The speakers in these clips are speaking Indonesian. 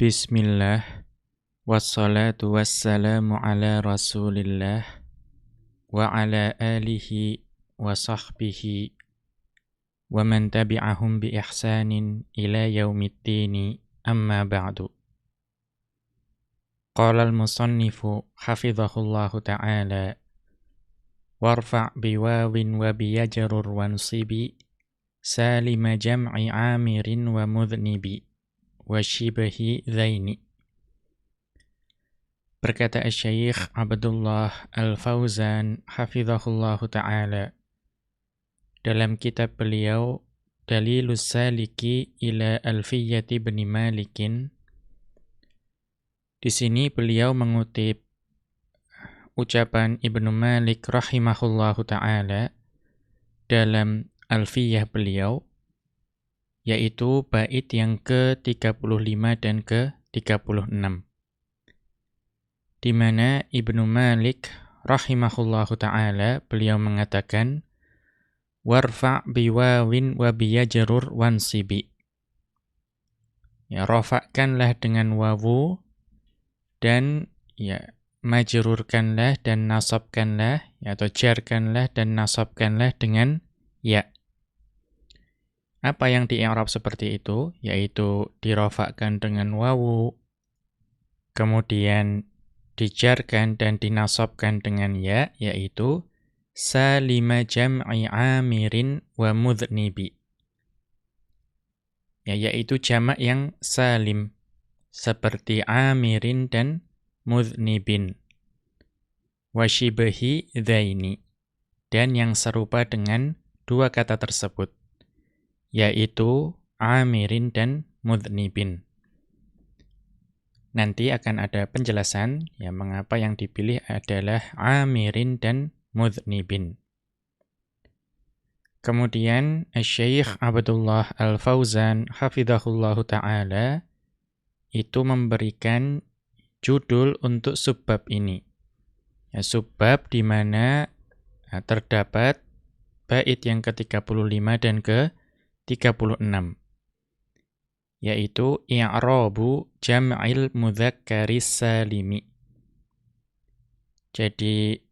Bismillah Wassalatu wassalamu ala rasulillah Wa ala alihi wa sahbihi Wa man tabi'ahum bi ihsanin ila yaumiddini amma ba'du Qala al-musannifu hafizahullahu ta'ala Warfa' biwawin wa biyajrur wansibi Salima jam'i amirin wa mudhnibi wa shibahi dhaini. Berkata Syekh Abdullah Al-Fauzan hafizahullahu taala dalam kitab beliau Dalilus Saliki ila Alfiyati bin Malikin di sini beliau mengutip ucapan Ibnu Malik rahimahullahu taala dalam Alfiyah beliau yaitu bait yang ke-35 dan ke-36. Di mana Ibnu Malik rahimahullahu taala beliau mengatakan warfa biwawin wa biyajrur wansibi. Ya rafa'kanlah dengan wawu dan ya majrurkanlah dan nasabkanlah ya, atau jarkanlah dan nasabkanlah dengan ya. Apa yang di i'rab seperti itu? Yaitu dirofakkan dengan wawu, kemudian dijarkan dan dinasobkan dengan ya, yaitu salima jam'i amirin wa mudhnibi. Ya, yaitu jamak yang salim, seperti amirin dan mudhnibin. Washibahi dhaini, dan yang serupa dengan dua kata tersebut yaitu amirin dan mudnibin. Nanti akan ada penjelasan ya mengapa yang dipilih adalah amirin dan mudnibin. Kemudian Syekh Abdullah Al-Fauzan hafizahullahu taala itu memberikan judul untuk subbab ini. Ya, subbab di mana ya, terdapat bait yang ke-35 dan ke 36 yaitu i'rabu jam'il mudzakkaris salimi. Jadi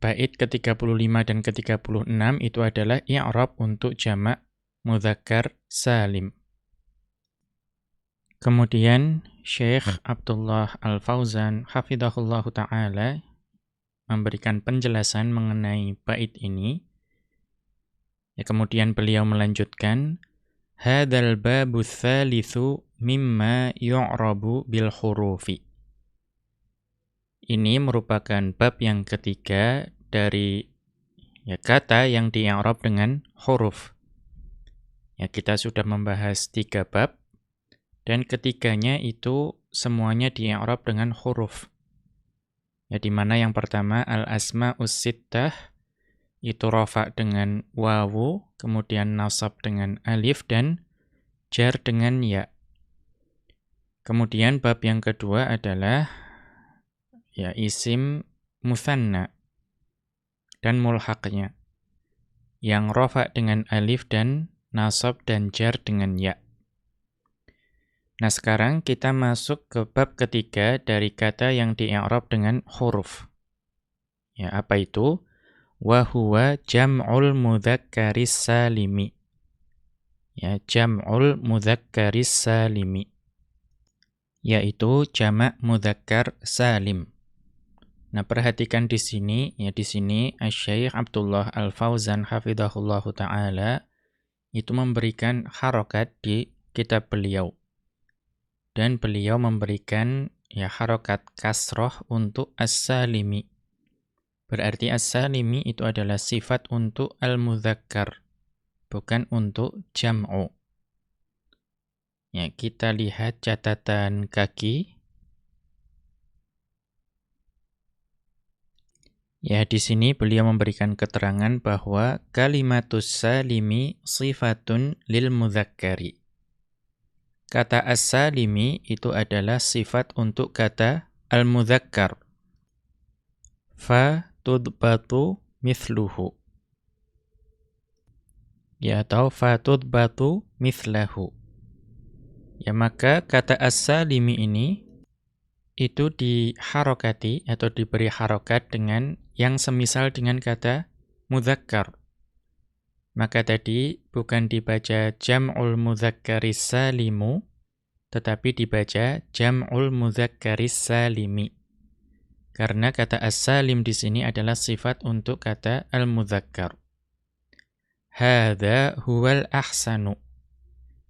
bait ke-35 dan ke-36 itu adalah i'rab untuk jamak mudzakkar salim. Kemudian Syekh Abdullah Al-Fauzan hafizahullahu taala memberikan penjelasan mengenai bait ini Ya, kemudian beliau melanjutkan, Hadal babu thalithu mimma yu'rabu bil hurufi. Ini merupakan bab yang ketiga dari ya, kata yang di'arab dengan huruf. Ya, kita sudah membahas tiga bab, dan ketiganya itu semuanya di'arab dengan huruf. Ya, di mana yang pertama al-asma'us sittah, itu rofa dengan wawu, kemudian nasab dengan alif, dan jar dengan ya. Kemudian bab yang kedua adalah ya isim musanna dan mulhaqnya. Yang rofa dengan alif dan nasab dan jar dengan ya. Nah sekarang kita masuk ke bab ketiga dari kata yang di dengan huruf. Ya, apa itu? Wa huwa jam'ul mudzakkaris salimi. Ya, jam'ul mudzakkaris salimi. Yaitu jamak mudzakkar salim. Nah, perhatikan di sini, ya di sini Syekh Abdullah Al-Fauzan hafizahullahu taala itu memberikan harokat di kitab beliau. Dan beliau memberikan ya harokat kasroh untuk as-salimi Berarti as-salimi itu adalah sifat untuk al-mudzakkar, bukan untuk jam'u. Ya, kita lihat catatan kaki. Ya, di sini beliau memberikan keterangan bahwa kalimatus salimi sifatun lil mudzakkari. Kata as-salimi itu adalah sifat untuk kata al-mudzakkar. Fa tudbatu mithluhu. Ya, atau fatudbatu mithlahu. Ya maka kata as-salimi ini itu diharokati atau diberi harokat dengan yang semisal dengan kata mudzakkar. Maka tadi bukan dibaca jam'ul mudzakkaris salimu, tetapi dibaca jam'ul mudzakkaris salimi. Karena kata as-salim di sini adalah sifat untuk kata al-mudzakkar. Hadza huwal ahsanu.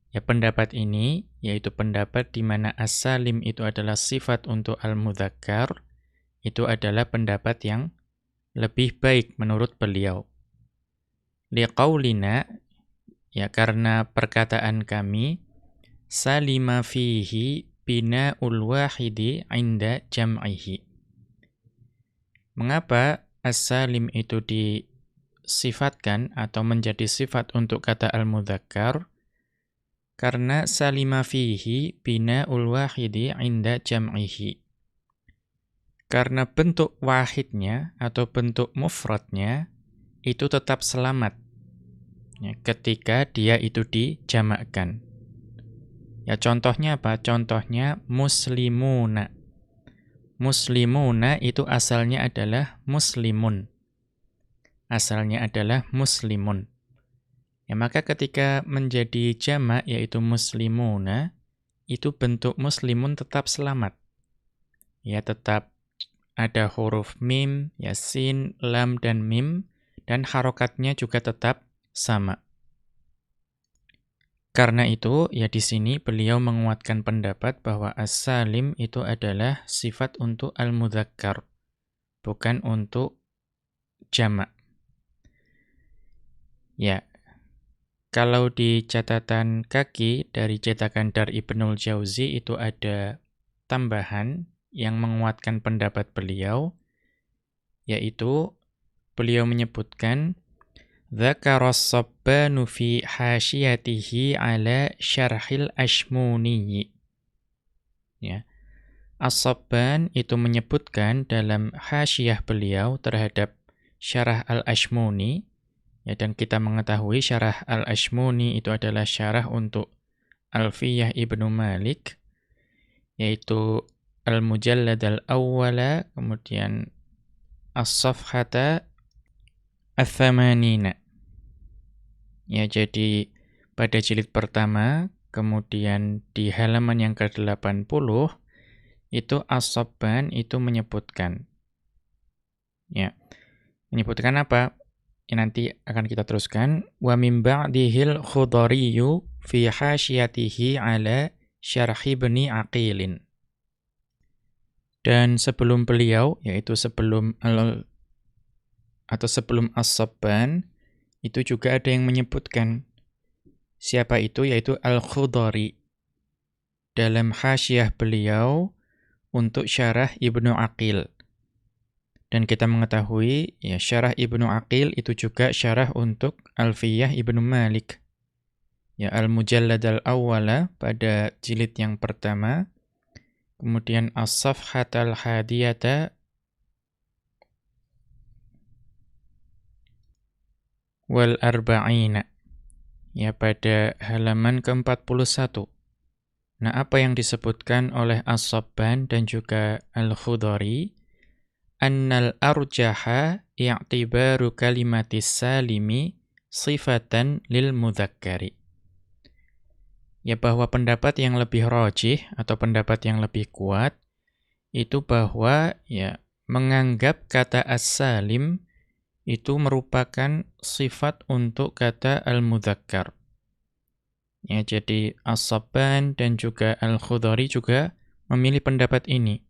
Ya pendapat ini yaitu pendapat di mana as-salim itu adalah sifat untuk al-mudzakkar itu adalah pendapat yang lebih baik menurut beliau. Liqaulina ya karena perkataan kami salima fihi bina'ul wahidi inda jam'ihi. Mengapa as-salim itu disifatkan atau menjadi sifat untuk kata al-mudzakkar? Karena salima fihi bina'ul wahidi inda jam'ihi. Karena bentuk wahidnya atau bentuk mufradnya itu tetap selamat ya, ketika dia itu dijamakkan. Ya contohnya apa? Contohnya muslimuna. Muslimuna itu asalnya adalah muslimun. Asalnya adalah muslimun. Ya, maka ketika menjadi jamak yaitu muslimuna, itu bentuk muslimun tetap selamat. Ya, tetap ada huruf mim, ya sin, lam dan mim dan harokatnya juga tetap sama. Karena itu, ya di sini beliau menguatkan pendapat bahwa as-salim itu adalah sifat untuk al-mudzakkar, bukan untuk jamak. Ya, kalau di catatan kaki dari cetakan Dar Ibnul Jauzi itu ada tambahan yang menguatkan pendapat beliau, yaitu beliau menyebutkan Dzakara as-Sabbanu fi hasyiyatihi ala syarhil ashmuni. Ya. Itu menyebutkan dalam hasyiyah beliau terhadap syarah al-Ashmuni dan kita mengetahui syarah Al-Ashmuni itu adalah syarah untuk Alfiyah Ibnu Malik, yaitu Al-Mujallad Al-Awwala, kemudian As-Safhata Al-Thamanina. Ya, jadi pada jilid pertama, kemudian di halaman yang ke-80, itu As-Sabban itu menyebutkan. Ya, menyebutkan apa? Ini nanti akan kita teruskan. Wa min ba'dihil khudariyu fi hasyatihi ala syarhi bni aqilin. Dan sebelum beliau, yaitu sebelum atau sebelum as-sabban, itu juga ada yang menyebutkan siapa itu, yaitu al-khudari. Dalam hasyah beliau untuk syarah Ibnu Aqil. Dan kita mengetahui ya syarah Ibnu Aqil itu juga syarah untuk Alfiyah Ibnu Malik. Ya Al-Mujallad al-Awwala pada jilid yang pertama. Kemudian As-Safhat al-Hadiyata wal arba'ina. Ya pada halaman ke-41. Nah, apa yang disebutkan oleh As-Sabban dan juga Al-Khudari annal arjaha i'tibaru kalimatis salimi sifatan lil mudzakkari. Ya bahwa pendapat yang lebih rojih atau pendapat yang lebih kuat itu bahwa ya menganggap kata as-salim itu merupakan sifat untuk kata al-mudzakkar. Ya, jadi As-Sabban dan juga Al-Khudari juga memilih pendapat ini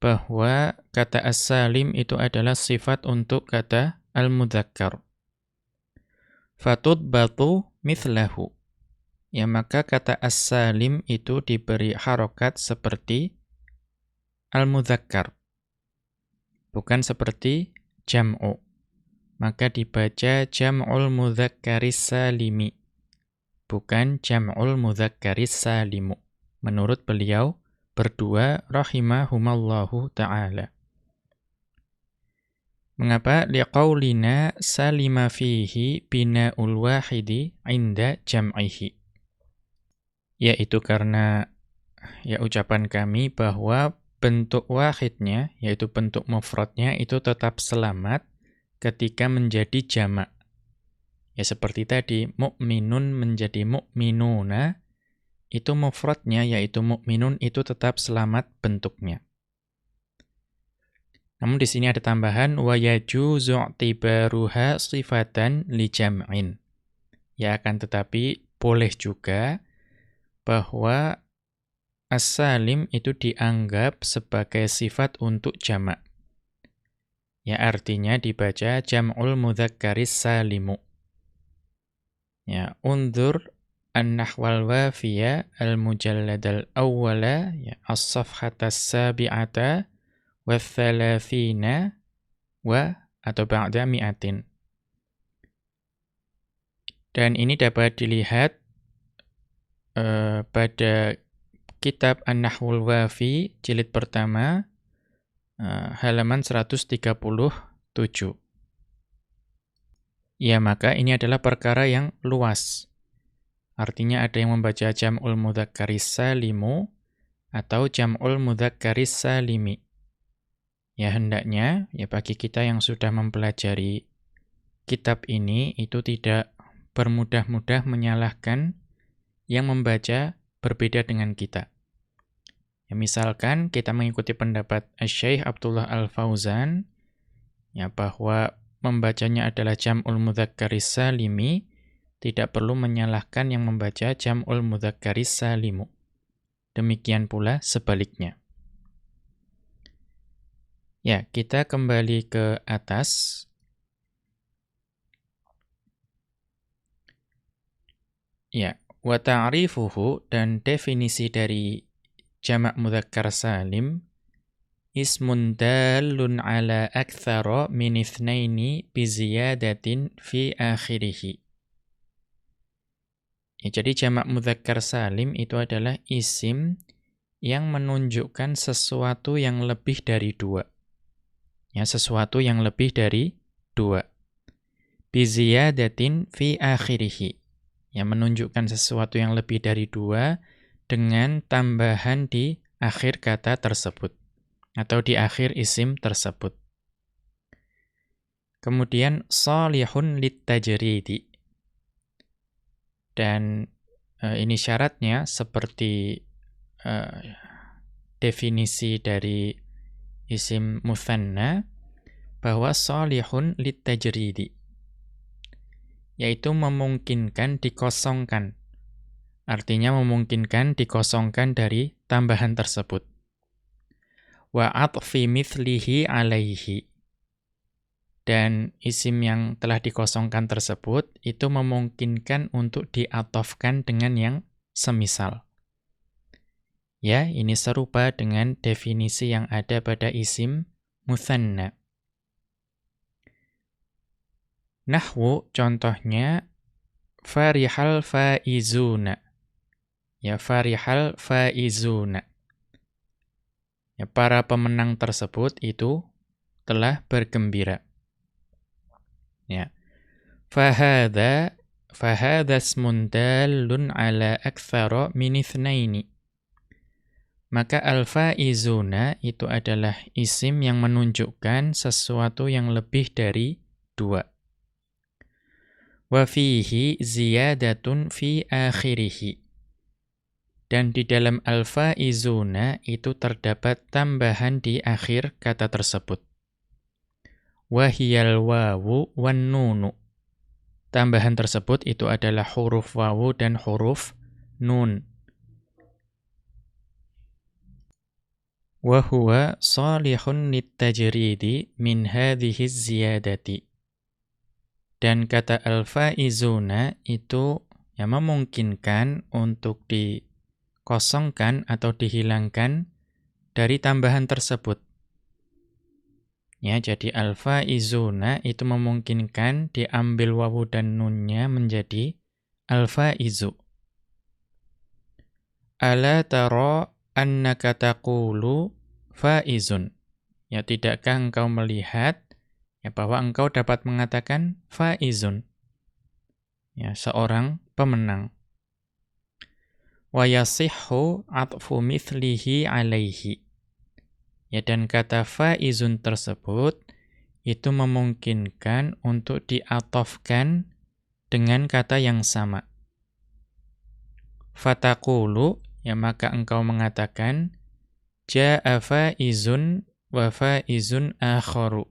bahwa kata as-salim itu adalah sifat untuk kata al-mudzakkar. batu mithlahu. Ya maka kata as-salim itu diberi harokat seperti al-mudzakkar. Bukan seperti jam'u. Maka dibaca jam'ul mudzakkaris salimi. Bukan jam'ul mudzakkaris salimu. Menurut beliau, berdua rahimahumallahu ta'ala. Mengapa? Liqaulina salima fihi bina'ul wahidi inda jam'ihi. Yaitu karena ya ucapan kami bahwa bentuk wahidnya, yaitu bentuk mufradnya itu tetap selamat ketika menjadi jamak. Ya seperti tadi, mukminun menjadi mukminuna, itu mufradnya yaitu mukminun itu tetap selamat bentuknya. Namun di sini ada tambahan wa yajuzu tibaruha sifatan li jam'in. Ya akan tetapi boleh juga bahwa As-salim itu dianggap sebagai sifat untuk jamak. Ya artinya dibaca jam'ul mudzakkaris salimu. Ya, undur an-nahwal wafiya al-mujallad al-awwala ya as-safhata as-sabi'ata wa thalathina wa atau ba'da mi'atin. Dan ini dapat dilihat uh, pada kitab An-Nahwul Wafi jilid pertama halaman 137. Ya, maka ini adalah perkara yang luas. Artinya ada yang membaca jam'ul mudzakkaris salimu atau jam'ul mudzakkaris salimi. Ya hendaknya ya bagi kita yang sudah mempelajari kitab ini itu tidak bermudah-mudah menyalahkan yang membaca berbeda dengan kita. Ya, misalkan kita mengikuti pendapat Syekh Abdullah Al-Fauzan ya bahwa membacanya adalah jam'ul mudzakkaris salimi, tidak perlu menyalahkan yang membaca jam'ul mudzakkaris salimu. Demikian pula sebaliknya. Ya, kita kembali ke atas. Ya, wa ta'rifuhu dan definisi dari jamak mudzakkar salim ismun dalun ala aktsara min itsnaini bi ziyadatin fi akhirih. Ya, jadi jamak mudzakkar salim itu adalah isim yang menunjukkan sesuatu yang lebih dari dua. Ya, sesuatu yang lebih dari dua. Bi ziyadatin fi akhirih. Yang menunjukkan sesuatu yang lebih dari dua dengan tambahan di akhir kata tersebut atau di akhir isim tersebut. Kemudian salihun litajridi. Dan e, ini syaratnya seperti e, definisi dari isim muthanna bahwa salihun litajridi yaitu memungkinkan dikosongkan Artinya memungkinkan dikosongkan dari tambahan tersebut. Wa atfi mithlihi alaihi. Dan isim yang telah dikosongkan tersebut itu memungkinkan untuk diatofkan dengan yang semisal. Ya, ini serupa dengan definisi yang ada pada isim muthanna. Nahwu contohnya farihal faizuna ya farihal faizuna. Ya, para pemenang tersebut itu telah bergembira. Ya. Fahadha fahadha ismun dalun ala aktsara min itsnaini. Maka al-faizuna itu adalah isim yang menunjukkan sesuatu yang lebih dari dua. Wa fihi ziyadatun fi akhirih. Dan di dalam al-faizuna itu terdapat tambahan di akhir kata tersebut. Wahiyal wawu wan nunu. Tambahan tersebut itu adalah huruf wawu dan huruf nun. Wahuwa salihun litajridi min hadhihi ziyadati. Dan kata al-faizuna itu yang memungkinkan untuk di kosongkan atau dihilangkan dari tambahan tersebut. Ya, jadi alfa izuna itu memungkinkan diambil wawu dan nunnya menjadi alfa izu. Ala tara annaka taqulu faizun. Ya, tidakkah engkau melihat ya bahwa engkau dapat mengatakan faizun? Ya, seorang pemenang. Wa yasihhu atfu mithlihi alaihi. Ya dan kata faizun tersebut itu memungkinkan untuk diatofkan dengan kata yang sama. Fatakulu, ya maka engkau mengatakan, Ja'a faizun wa faizun akharu.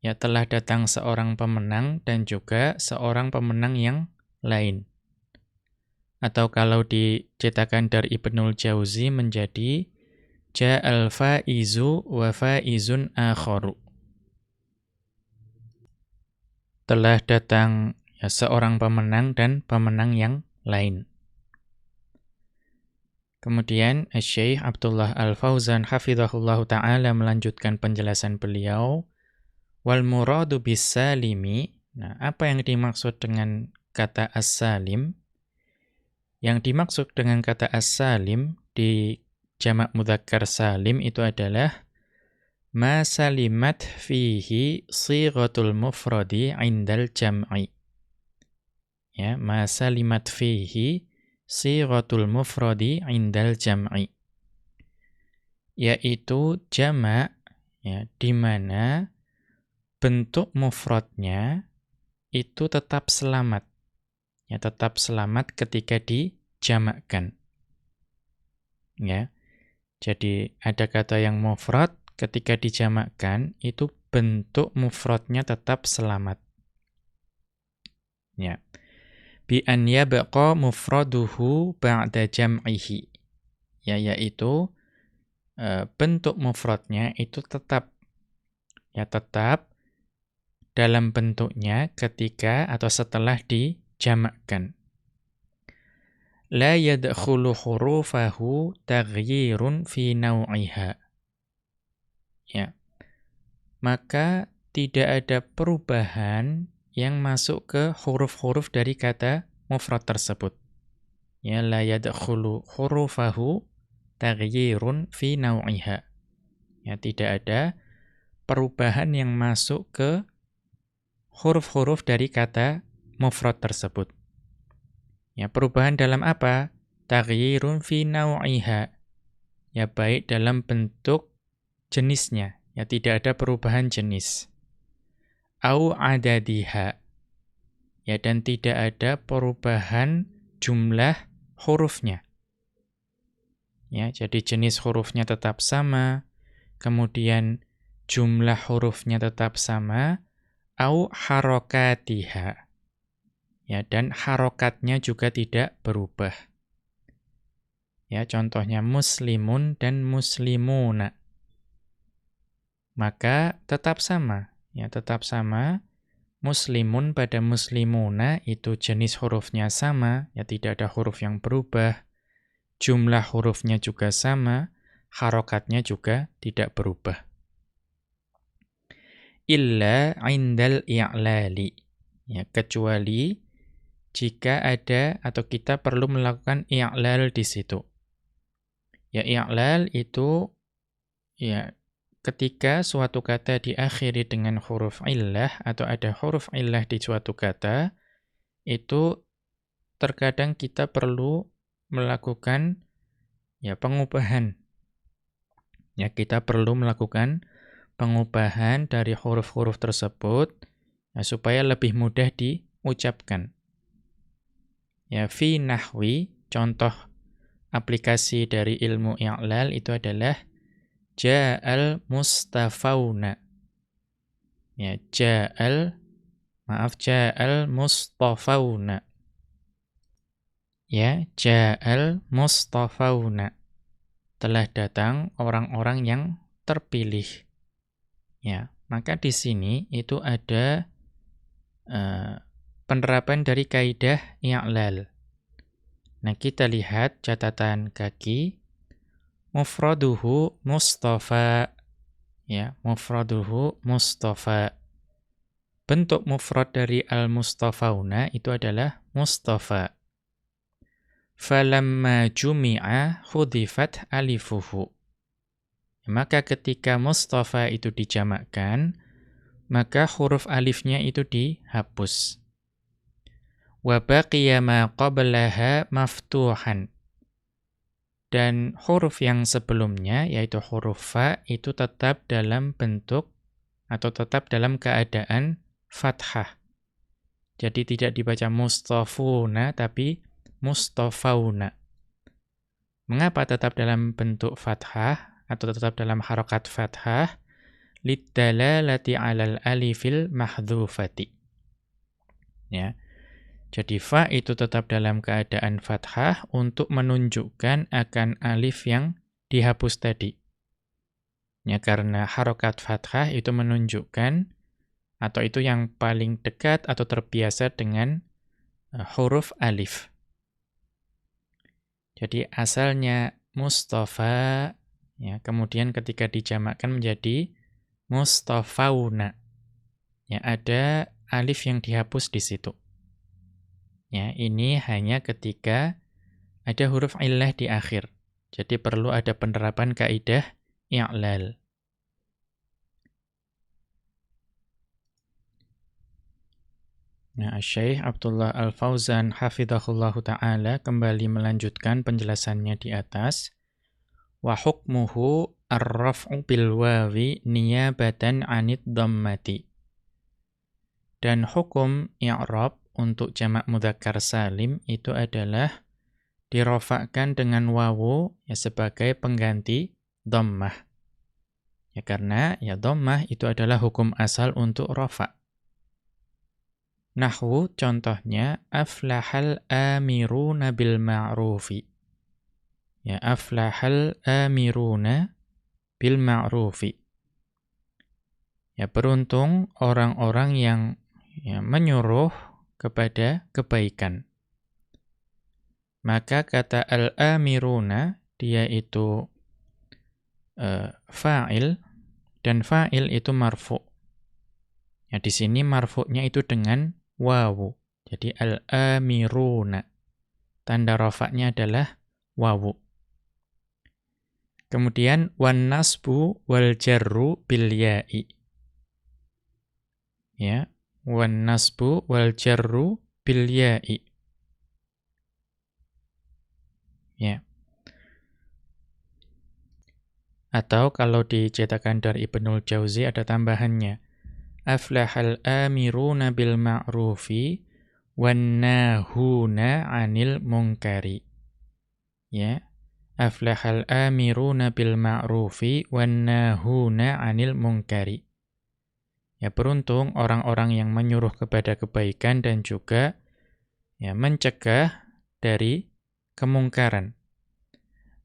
Ya telah datang seorang pemenang dan juga seorang pemenang yang lain. Atau kalau dicetakan dari Ibnul Jauzi menjadi Ja'al faizu wa faizun akharu. Telah datang ya, seorang pemenang dan pemenang yang lain. Kemudian Syekh Abdullah Al-Fauzan hafizahullah taala melanjutkan penjelasan beliau wal muradu bisalimi. Nah, apa yang dimaksud dengan kata as-salim? Yang dimaksud dengan kata as-salim di jamak mudzakkar salim itu adalah ma salimat fihi sighatul mufradi indal jam'i. Ya, ma salimat fihi sighatul mufradi indal jam'i. Yaitu jamak ya di mana bentuk mufradnya itu tetap selamat. Ya, tetap selamat ketika dijamakkan. Ya. Jadi ada kata yang mufrad ketika dijamakkan itu bentuk mufradnya tetap selamat. Ya. Bi an yabqa mufraduhu ba'da jam'ihi. Ya yaitu e, bentuk mufradnya itu tetap ya tetap dalam bentuknya ketika atau setelah dijamakkan la yadkhulu hurufahu taghyirun fi naw'iha. Ya. Maka tidak ada perubahan yang masuk ke huruf-huruf dari kata mufrad tersebut. Ya la yadkhulu hurufahu taghyirun fi naw'iha. Ya tidak ada perubahan yang masuk ke huruf-huruf dari kata mufrad tersebut. Ya, perubahan dalam apa? Taghyirun fi naw'iha. Ya, baik dalam bentuk jenisnya. Ya, tidak ada perubahan jenis. Au adadiha. Ya, dan tidak ada perubahan jumlah hurufnya. Ya, jadi jenis hurufnya tetap sama, kemudian jumlah hurufnya tetap sama, au harokatiha Ya, dan harokatnya juga tidak berubah. Ya, contohnya muslimun dan muslimuna. Maka tetap sama, ya tetap sama. Muslimun pada muslimuna itu jenis hurufnya sama, ya tidak ada huruf yang berubah. Jumlah hurufnya juga sama, harokatnya juga tidak berubah. Illa indal i'lali. Ya, kecuali jika ada atau kita perlu melakukan i'lal di situ. Ya i'lal itu ya ketika suatu kata diakhiri dengan huruf illah atau ada huruf illah di suatu kata itu terkadang kita perlu melakukan ya pengubahan. Ya kita perlu melakukan pengubahan dari huruf-huruf tersebut ya, supaya lebih mudah diucapkan. Ya, fi nahwi, contoh aplikasi dari ilmu i'lal itu adalah ja'al mustafauna. Ya, ja'al maaf ja'al mustafauna. Ya, ja'al mustafauna. Telah datang orang-orang yang terpilih. Ya, maka di sini itu ada uh, penerapan dari kaidah i'lal. Nah, kita lihat catatan kaki. Mufraduhu Mustafa. Ya, mufraduhu Mustafa. Bentuk mufrad dari al-mustafauna itu adalah Mustafa. Falamma jumi'a hudifat alifuhu. Maka ketika Mustafa itu dijamakkan, maka huruf alifnya itu dihapus. Wa baqiya ma qablaha maftuhan. Dan huruf yang sebelumnya, yaitu huruf fa, itu tetap dalam bentuk atau tetap dalam keadaan fathah. Jadi tidak dibaca mustafuna, tapi mustafauna. Mengapa tetap dalam bentuk fathah atau tetap dalam harokat fathah? Liddalalati alal alifil mahdhufati. Ya. Jadi fa itu tetap dalam keadaan fathah untuk menunjukkan akan alif yang dihapus tadi. Ya karena harokat fathah itu menunjukkan atau itu yang paling dekat atau terbiasa dengan uh, huruf alif. Jadi asalnya Mustafa ya kemudian ketika dijamakkan menjadi Mustafauna. Ya ada alif yang dihapus di situ. Ya, ini hanya ketika ada huruf illah di akhir. Jadi perlu ada penerapan kaidah i'lal. Nah, Syekh Abdullah Al-Fauzan hafizahullahu taala kembali melanjutkan penjelasannya di atas. Wa hukmuhu ar-raf'u bil wawi niyabatan 'anid dhammati. Dan hukum i'rab untuk jamak mudzakkar salim itu adalah dirofakkan dengan wawu ya sebagai pengganti dhammah. Ya karena ya dhammah itu adalah hukum asal untuk rofa. Nahwu contohnya aflahal amiruna bil ma'rufi. Ya aflahal amiruna bil ma'rufi. Ya beruntung orang-orang yang ya, menyuruh kepada kebaikan. Maka kata al-amiruna, dia itu uh, fa'il, dan fa'il itu marfu. Ya, di sini marfu'nya itu dengan wawu. Jadi al-amiruna. Tanda rofaknya adalah wawu. Kemudian wan nasbu wal jarru bil ya'i. Ya, wan nasbu wal jarru bil ya'i. Ya. Atau kalau dicetakan dari Ibnul Jauzi ada tambahannya. Aflahal amiruna bil ma'rufi wan nahuna 'anil munkari. Ya. Aflahal amiruna bil ma'rufi wan nahuna 'anil munkari. Ya beruntung orang-orang yang menyuruh kepada kebaikan dan juga ya mencegah dari kemungkaran.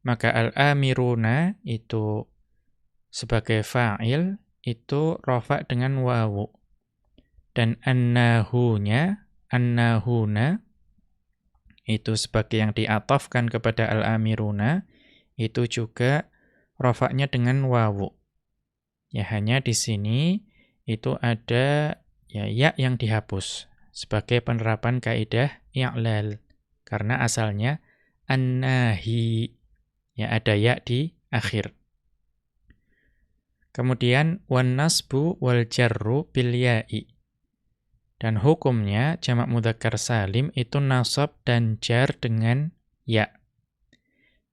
Maka al-amiruna itu sebagai fa'il itu rofa dengan wawu. Dan annahunya, annahuna itu sebagai yang diatofkan kepada al-amiruna itu juga rofaknya dengan wawu. Ya hanya di sini itu ada ya ya yang dihapus sebagai penerapan kaidah i'lal karena asalnya annahi ya ada ya di akhir. Kemudian wan nasbu wal jarru bil ya'i. Dan hukumnya jamak mudzakkar salim itu nasab dan jar dengan ya.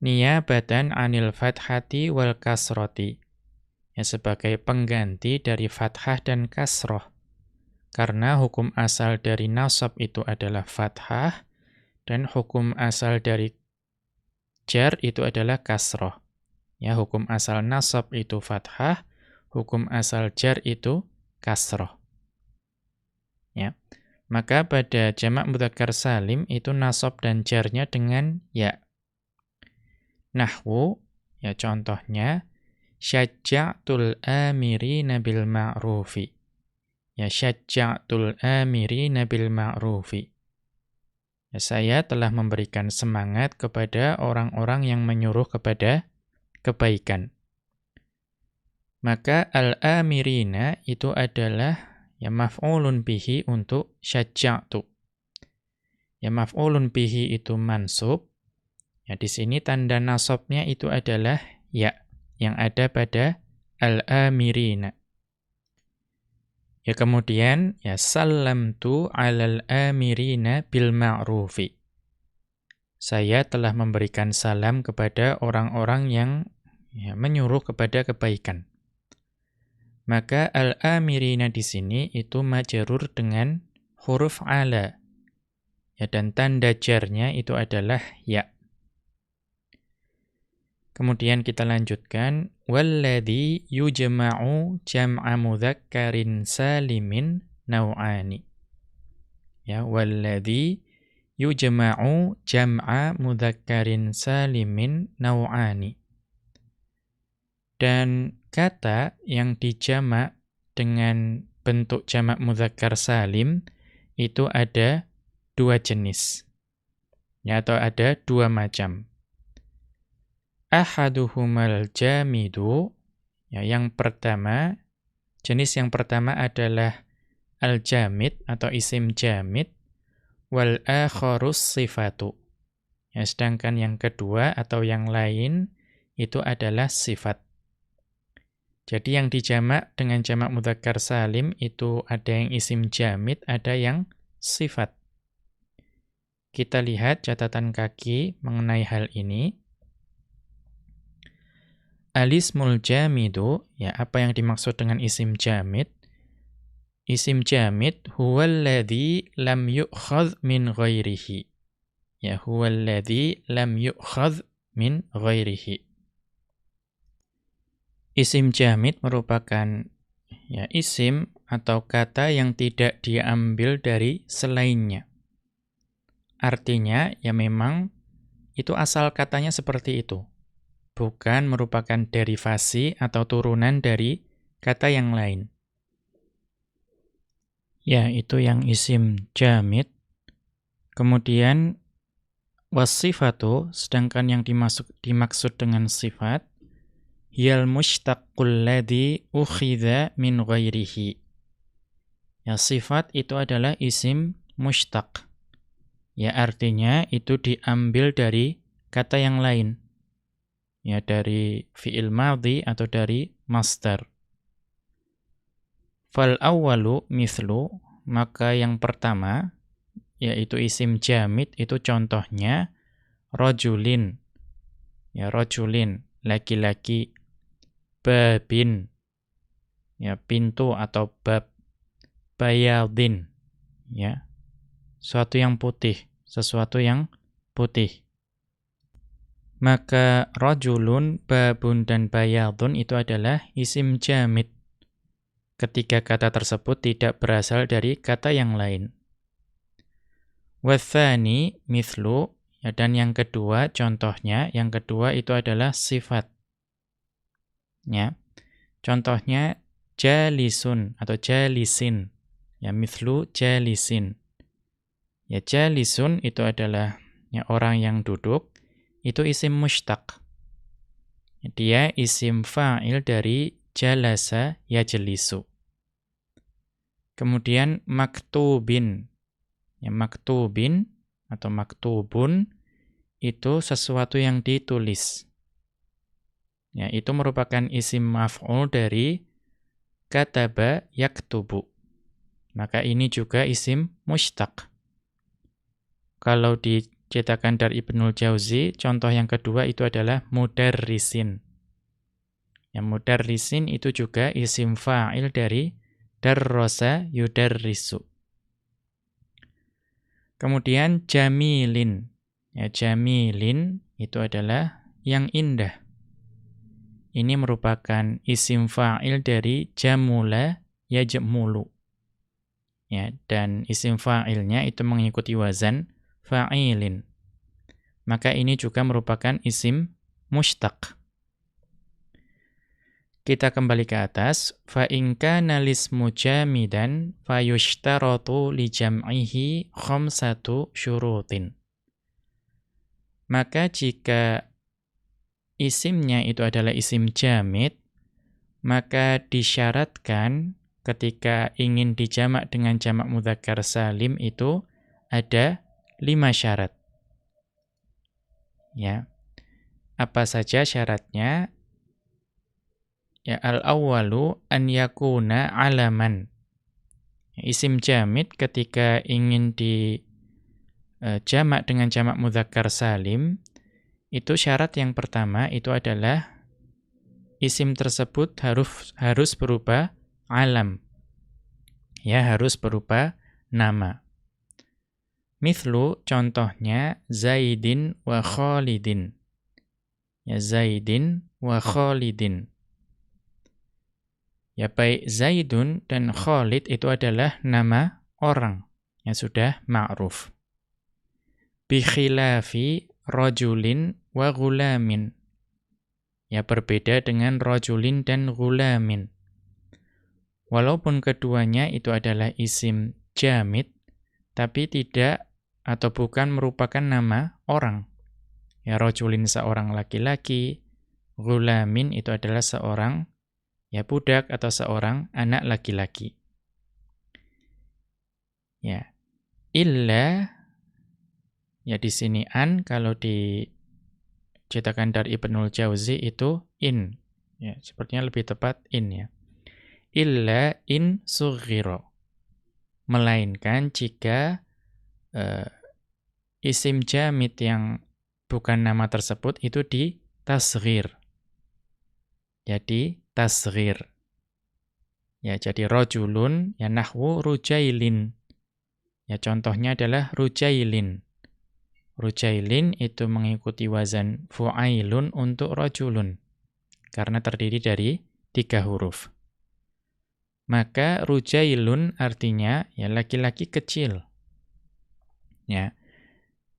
Niyabatan anil fathati wal kasrati ya sebagai pengganti dari fathah dan kasroh. Karena hukum asal dari nasab itu adalah fathah, dan hukum asal dari jar itu adalah kasroh. Ya, hukum asal nasab itu fathah, hukum asal jar itu kasroh. Ya. Maka pada jamak mudzakkar salim itu nasab dan jarnya dengan ya. Nahwu, ya contohnya, syajja'tul amirina bil ma'rufi. Ya syajja'tul amirina bil ma'rufi. Ya, saya telah memberikan semangat kepada orang-orang yang menyuruh kepada kebaikan. Maka al-amirina itu adalah ya maf'ulun bihi untuk syajja'tu. Ya maf'ulun bihi itu mansub. Ya di sini tanda nasabnya itu adalah ya yang ada pada al-amirina. Ya kemudian ya tu 'alal amirina bil ma'rufi. Saya telah memberikan salam kepada orang-orang yang ya, menyuruh kepada kebaikan. Maka al-amirina di sini itu majrur dengan huruf ala. Ya dan tanda jarnya itu adalah ya. Kemudian kita lanjutkan walladzi yujma'u jam'a mudzakkarin salimin nau'ani. Ya, walladzi yujma'u jam'a mudzakkarin salimin nau'ani. Dan kata yang dijamak dengan bentuk jamak mudzakkar salim itu ada dua jenis. Ya, atau ada dua macam ahaduhumal jamidu. Ya yang pertama jenis yang pertama adalah al-jamid atau isim jamid. Wal akharus sifatu. Ya sedangkan yang kedua atau yang lain itu adalah sifat. Jadi yang dijamak dengan jamak mudzakkar salim itu ada yang isim jamid ada yang sifat. Kita lihat catatan kaki mengenai hal ini Alismul jamidu, ya apa yang dimaksud dengan isim jamid? Isim jamid huwallazi lam yu'khadh min ghairihi. Ya huwallazi lam yu'khadh min ghairihi. Isim jamid merupakan ya isim atau kata yang tidak diambil dari selainnya. Artinya ya memang itu asal katanya seperti itu bukan merupakan derivasi atau turunan dari kata yang lain. Ya, itu yang isim jamid. Kemudian wasifatu, sedangkan yang dimasuk, dimaksud dengan sifat, yal mushtaqul ladhi ukhidha min ghairihi. Ya, sifat itu adalah isim mushtaq. Ya, artinya itu diambil dari kata yang lain ya dari fi'il madhi atau dari master. Fal awwalu mithlu maka yang pertama yaitu isim jamid itu contohnya rojulin ya rojulin laki-laki babin. Ya pintu atau bab bayadin. Ya sesuatu yang putih sesuatu yang putih maka rajulun, babun, dan bayadun itu adalah isim jamid. Ketiga kata tersebut tidak berasal dari kata yang lain. Wathani, mithlu, ya, dan yang kedua, contohnya, yang kedua itu adalah sifat. Ya. Contohnya, jalisun atau jalisin. Ya, mithlu jalisin. Ya, jalisun itu adalah ya, orang yang duduk itu isim mushtaq. Dia isim fa'il dari jalasa yajlisu. Kemudian maktubin. Ya, maktubin atau maktubun itu sesuatu yang ditulis. Ya, itu merupakan isim maf'ul dari kataba yaktubu. Maka ini juga isim mushtaq. Kalau di cetakan dari Ibnul Jauzi, contoh yang kedua itu adalah mudarrisin. Yang mudarrisin itu juga isim fa'il dari darrosa yudarrisu. Kemudian jamilin. Ya, jamilin itu adalah yang indah. Ini merupakan isim fa'il dari jamula yajmulu. Ya, dan isim fa'ilnya itu mengikuti wazan fa'ilin. Maka ini juga merupakan isim mushtaq. Kita kembali ke atas. فَإِنْ كَانَ الْإِسْمُ جَامِدًا فَيُشْتَرَطُ لِجَمْعِهِ خَمْسَةُ شُرُوطٍ Maka jika isimnya itu adalah isim jamid, maka disyaratkan ketika ingin dijamak dengan jamak mudzakkar salim itu ada lima syarat. Ya. Apa saja syaratnya? Ya al-awwalu an yakuna alaman. Isim jamid ketika ingin di e, jamak dengan jamak mudzakkar salim, itu syarat yang pertama itu adalah isim tersebut harus harus berupa alam. Ya, harus berupa nama. Mithlu contohnya Zaidin wa Khalidin. Ya Zaidin wa Khalidin. Ya baik Zaidun dan Khalid itu adalah nama orang yang sudah ma'ruf. Bi khilafi rajulin wa gulamin. Ya berbeda dengan rajulin dan gulamin. Walaupun keduanya itu adalah isim jamid, tapi tidak atau bukan merupakan nama orang. Ya rajulin seorang laki-laki, gulamin itu adalah seorang ya budak atau seorang anak laki-laki. Ya. Illa ya di sini an kalau di cetakan dari Ibnul Jauzi itu in. Ya, sepertinya lebih tepat in ya. Illa in sughiro. Melainkan jika uh, isim jamid yang bukan nama tersebut itu di tasghir. Jadi tasghir. Ya, jadi rojulun, ya nahwu rujailin. Ya, contohnya adalah rujailin. Rujailin itu mengikuti wazan fu'ailun untuk rojulun. Karena terdiri dari tiga huruf. Maka rujailun artinya ya laki-laki kecil. Ya.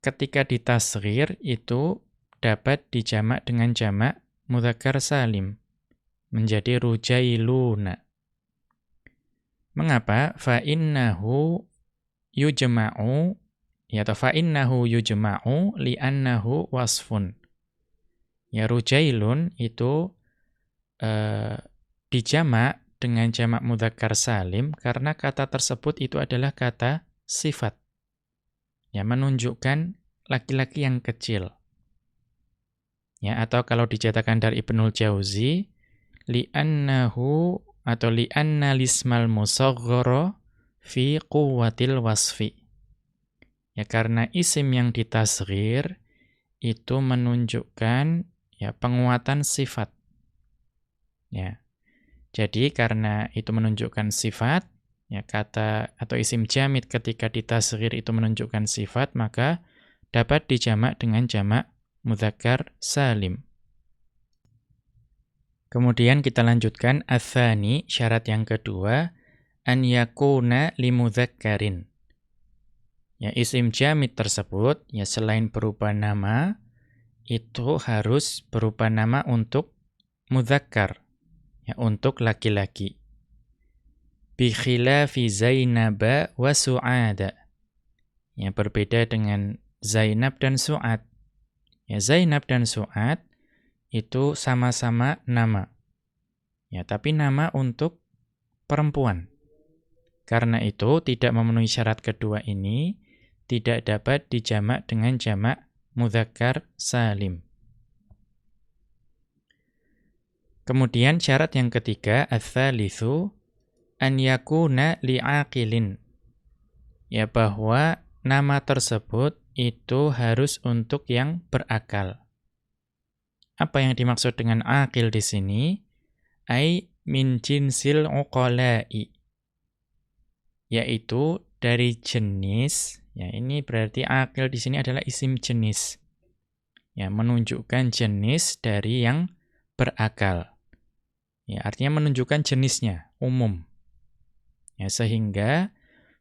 Ketika ditasghir itu dapat dijamak dengan jamak mudzakkar salim menjadi rujailuna. Mengapa? Fa innahu yujma'u ya atau fa innahu yujma'u li'annahu wasfun. Ya rujailun itu uh, dijamak dengan jamak mudzakkar salim karena kata tersebut itu adalah kata sifat. Ya menunjukkan laki-laki yang kecil. Ya atau kalau dijatakan dari Ibnul Jauzi li'annahu atau li'anna lismal musaghara fi quwwatil wasfi. Ya karena isim yang ditasghir itu menunjukkan ya penguatan sifat. Ya. Jadi karena itu menunjukkan sifat, ya kata atau isim jamid ketika ditasghir itu menunjukkan sifat, maka dapat dijamak dengan jamak mudzakkar salim. Kemudian kita lanjutkan athani syarat yang kedua an yakuna limudzakkarin. Ya isim jamid tersebut ya selain berupa nama itu harus berupa nama untuk mudzakkar ya untuk laki-laki. Bi khilafi Zainab wa Su'ada. Ya berbeda dengan Zainab dan Su'ad. Ya Zainab dan Su'ad itu sama-sama nama. Ya, tapi nama untuk perempuan. Karena itu tidak memenuhi syarat kedua ini tidak dapat dijamak dengan jamak mudzakkar salim. Kemudian syarat yang ketiga ats-tsalitsu an yakuna li'aqilin. Ya bahwa nama tersebut itu harus untuk yang berakal. Apa yang dimaksud dengan akil di sini? Ai min jinsil uqala'i. Yaitu dari jenis, ya ini berarti akil di sini adalah isim jenis. Ya, menunjukkan jenis dari yang berakal. Ya, artinya menunjukkan jenisnya, umum. Ya, sehingga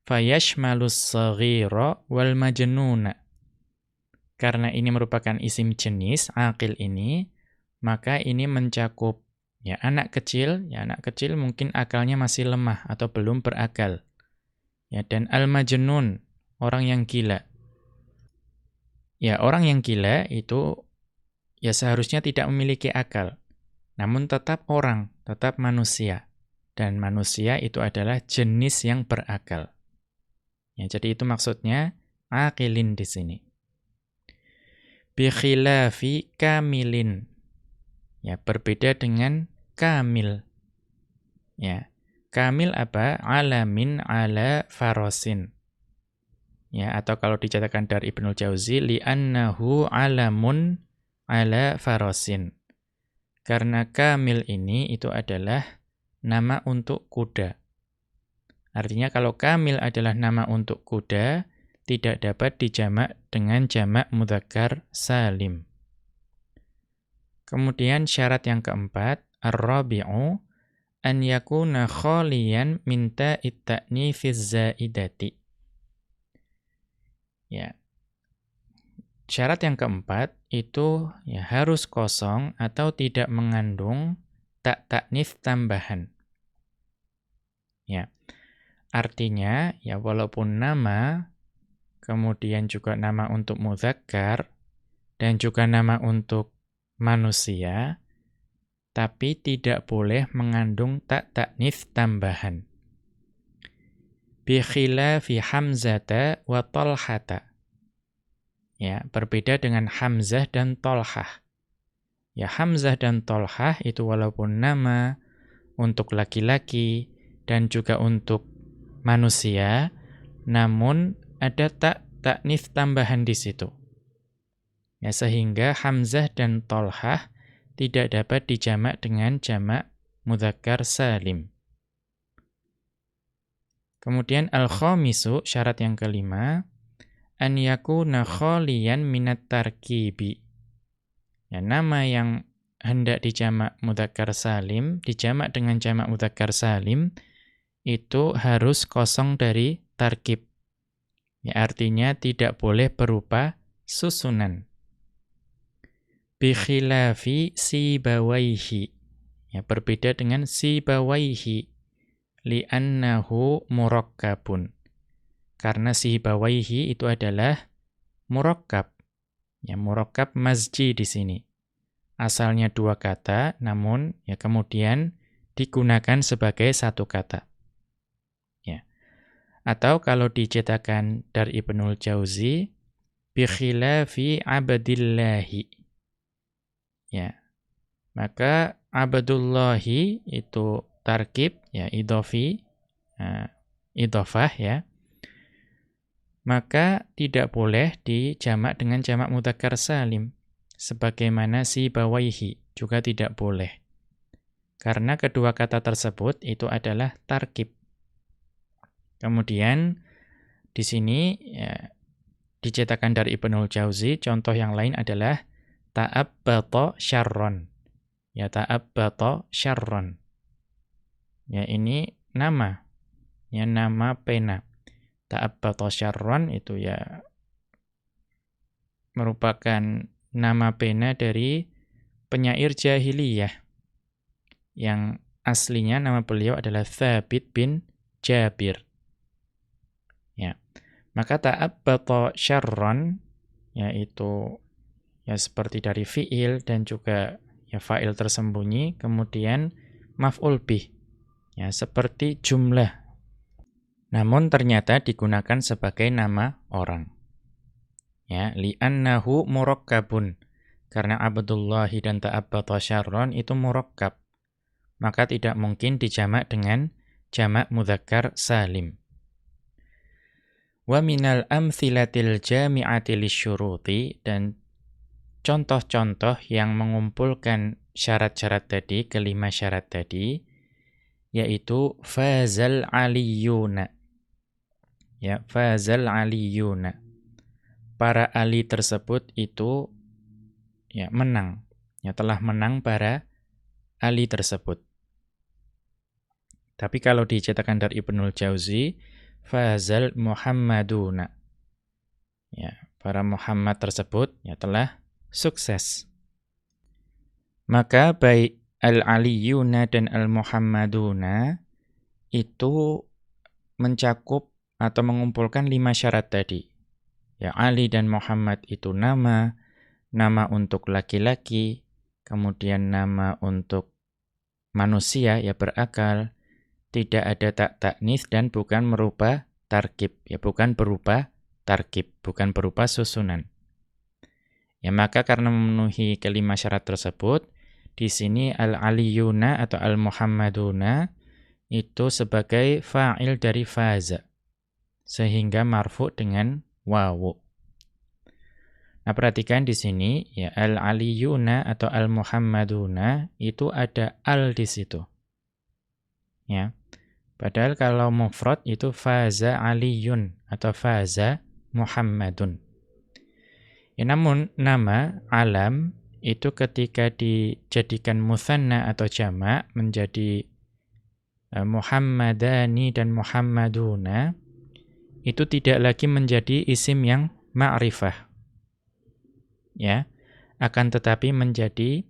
fayashmalus saghira wal majnuna karena ini merupakan isim jenis, akil ini, maka ini mencakup ya anak kecil, ya anak kecil mungkin akalnya masih lemah atau belum berakal. Ya dan al-majnun, orang yang gila. Ya, orang yang gila itu ya seharusnya tidak memiliki akal. Namun tetap orang, tetap manusia. Dan manusia itu adalah jenis yang berakal. Ya, jadi itu maksudnya akilin di sini bikhilafi kamilin. Ya, berbeda dengan kamil. Ya. Kamil apa? Alamin ala farosin. Ya, atau kalau dicatatkan dari Ibnu Jauzi li'annahu alamun ala farosin. Karena kamil ini itu adalah nama untuk kuda. Artinya kalau kamil adalah nama untuk kuda, tidak dapat dijamak dengan jamak mudzakkar salim. Kemudian syarat yang keempat, ar-rabi'u an yakuna khaliyan min ta'it ta'nifiz zaidati. Ya. Syarat yang keempat itu ya harus kosong atau tidak mengandung tak taknif tambahan. Ya. Artinya ya walaupun nama kemudian juga nama untuk muzakkar dan juga nama untuk manusia tapi tidak boleh mengandung tak taknif tambahan. Bi khilafi Hamzata wa Talhata. Ya, berbeda dengan Hamzah dan Tolhah. Ya, Hamzah dan Tolhah itu walaupun nama untuk laki-laki dan juga untuk manusia, namun ada tak taknif tambahan di situ. Ya, sehingga Hamzah dan Tolhah tidak dapat dijamak dengan jamak mudzakkar salim. Kemudian al-khamisu syarat yang kelima an yakuna khaliyan minat tarkibi. Ya, nama yang hendak dijamak mudzakkar salim, dijamak dengan jamak mudzakkar salim itu harus kosong dari tarkib. Ya, artinya tidak boleh berupa susunan bikhilafi sibawaihi. Ya, berbeda dengan sibawaihi li'annahu murakkabun. Karena sibawaihi itu adalah murakkab. Ya, murakkab masji di sini. Asalnya dua kata, namun ya kemudian digunakan sebagai satu kata. Atau kalau dicetakan dari Ibnul Jauzi, bikhilafi abadillahi Ya. Maka abadullahi itu tarkib ya idofi uh, idofah ya. Maka tidak boleh dijamak dengan jamak mudzakkar salim sebagaimana si bawaihi juga tidak boleh. Karena kedua kata tersebut itu adalah tarkib. Kemudian di sini ya, dicetakan dari Ibnul Jauzi, contoh yang lain adalah ta'abbata syarron. Ya ta'abbata syarron. Ya ini nama. Ya nama pena. Ta'abbata syarron itu ya merupakan nama pena dari penyair jahiliyah yang aslinya nama beliau adalah Thabit bin Jabir. Maka ta'abbata syarron yaitu ya seperti dari fiil dan juga ya fa'il tersembunyi kemudian maf'ul bih ya seperti jumlah. Namun ternyata digunakan sebagai nama orang. Ya li'annahu murakkabun. Karena Abdullahi dan ta'abbata syarron itu murakkab. Maka tidak mungkin dijamak dengan jamak mudzakkar salim wa minal amthilatil jami'ati lisyuruti dan contoh-contoh yang mengumpulkan syarat-syarat tadi, kelima syarat tadi, yaitu fazal aliyuna. Ya, fazal aliyuna. Para ali tersebut itu ya menang. Ya telah menang para ali tersebut. Tapi kalau dicetakan dari Ibnul Jauzi, fazal Muhammaduna. Ya, para Muhammad tersebut ya telah sukses. Maka baik Al-Aliyuna dan Al-Muhammaduna itu mencakup atau mengumpulkan lima syarat tadi. Ya, Ali dan Muhammad itu nama, nama untuk laki-laki, kemudian nama untuk manusia, ya berakal, tidak ada tak taknis dan bukan merupa tarkib, ya bukan berupa tarkib, bukan berupa susunan. Ya maka karena memenuhi kelima syarat tersebut, di sini al-aliyuna atau al-muhammaduna itu sebagai fa'il dari faza. Sehingga marfu dengan wawu. Nah, perhatikan di sini ya al-aliyuna atau al-muhammaduna itu ada al di situ. Ya. Padahal kalau mufrad itu faza aliyun atau faza muhammadun. Ya, namun nama alam itu ketika dijadikan musanna atau jamak menjadi uh, muhammadani dan muhammaduna itu tidak lagi menjadi isim yang ma'rifah ya akan tetapi menjadi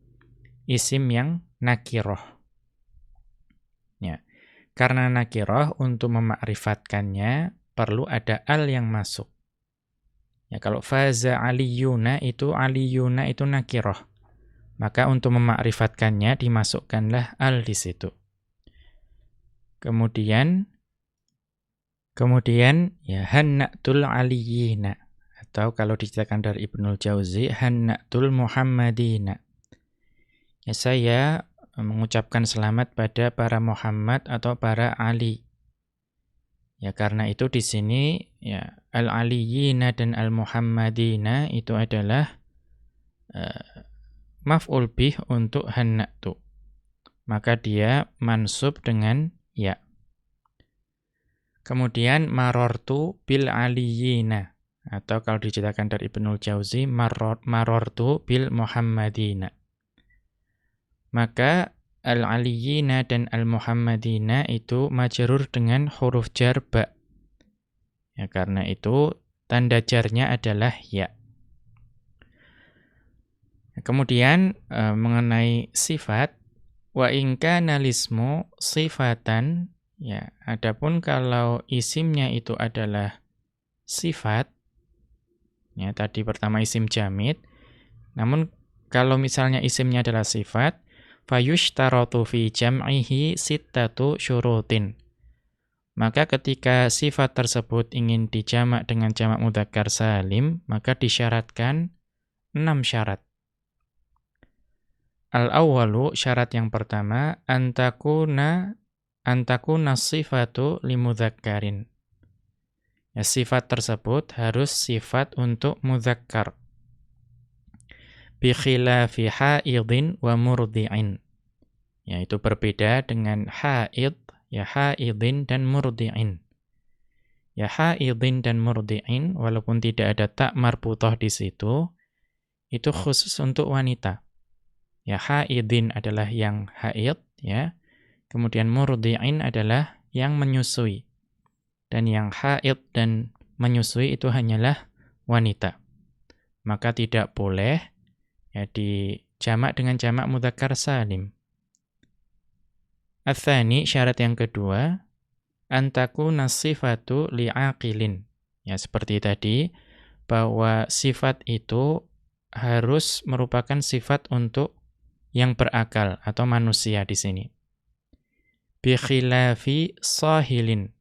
isim yang nakiroh ya karena nakiroh untuk memakrifatkannya perlu ada al yang masuk. Ya kalau faza aliyuna itu aliyuna itu nakiroh. Maka untuk memakrifatkannya dimasukkanlah al di situ. Kemudian kemudian ya hannatul aliyina. Atau kalau diceritakan dari Ibnul Jauzi, Hannatul Muhammadina. Ya, saya mengucapkan selamat pada para Muhammad atau para Ali. Ya, karena itu di sini ya al-aliyina dan al-muhammadina itu adalah uh, maf'ul bih untuk hannatu. Maka dia mansub dengan ya. Kemudian marortu bil aliyina. Atau kalau diceritakan dari Ibnul Jauzi, maror, marortu bil Muhammadina. Maka al-aliyina dan al-muhammadina itu majrur dengan huruf jar ba. Ya, karena itu tanda jarnya adalah ya. Kemudian e, mengenai sifat wa nalismu sifatan ya adapun kalau isimnya itu adalah sifat Ya, tadi pertama isim jamid. Namun kalau misalnya isimnya adalah sifat, fi jam'ihi sittatu syurutin. Maka ketika sifat tersebut ingin dijamak dengan jamak mudzakkar salim, maka disyaratkan enam syarat. Al-awwalu syarat yang pertama antakuna antakuna sifatu limudzakkarin. Ya, sifat tersebut harus sifat untuk muzakkar. Bi khilafi haidin wa murdi'in. Ya, itu berbeda dengan haid, ya haidin dan murdi'in. Ya haidin dan murdi'in walaupun tidak ada tak marbutoh di situ, itu khusus untuk wanita. Ya haidin adalah yang haid, ya. Kemudian murdi'in adalah yang menyusui dan yang haid dan menyusui itu hanyalah wanita. Maka tidak boleh ya dijamak dengan jamak mudzakkar salim. Atsani syarat yang kedua antaku nasifatu li'aqilin. Ya seperti tadi bahwa sifat itu harus merupakan sifat untuk yang berakal atau manusia di sini. Bi khilafi sahilin